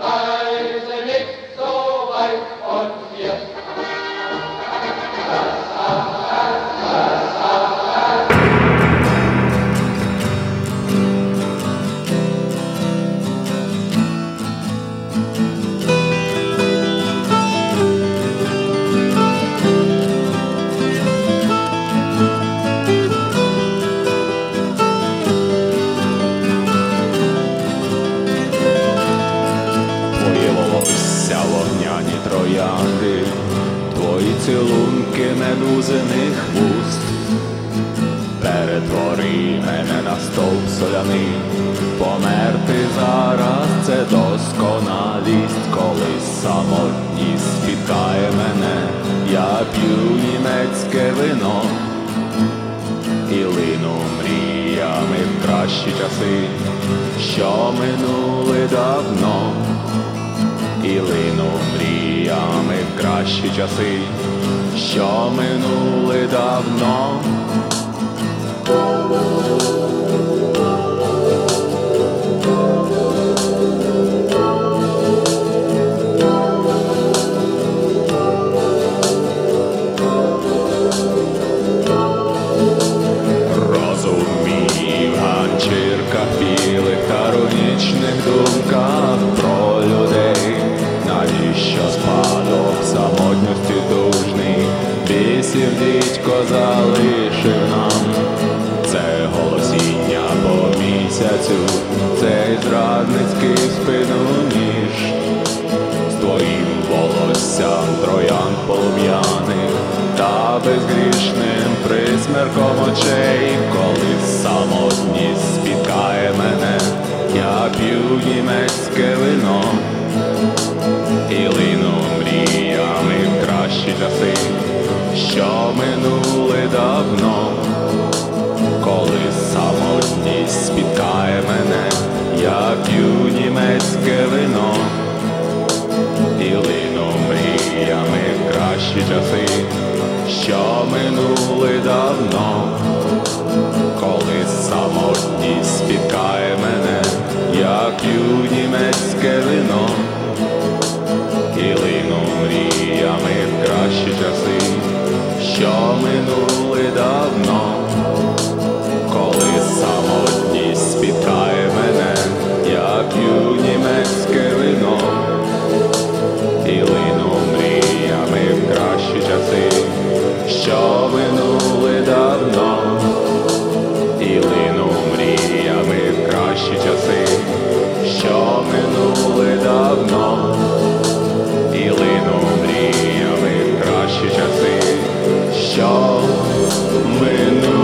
Amen. Розквітлися вогняні троянди, твої цілунки медузиних вуст, перетвори мене на стовп соляний, померти зараз це досконалість, коли самотність спіткає мене, я п'ю німецьке вино. І лину мріями в кращі часи, що минули давно і мріями в кращі часи, що минули давно. Розумів ганчірка білих та рунічних думках місяцю, цей зрадницький спину ніж. З твоїм волоссям троян полум'яних та безгрішним присмерком очей, коли самотність і лину мріями в кращі часи, що минули давно, мріями в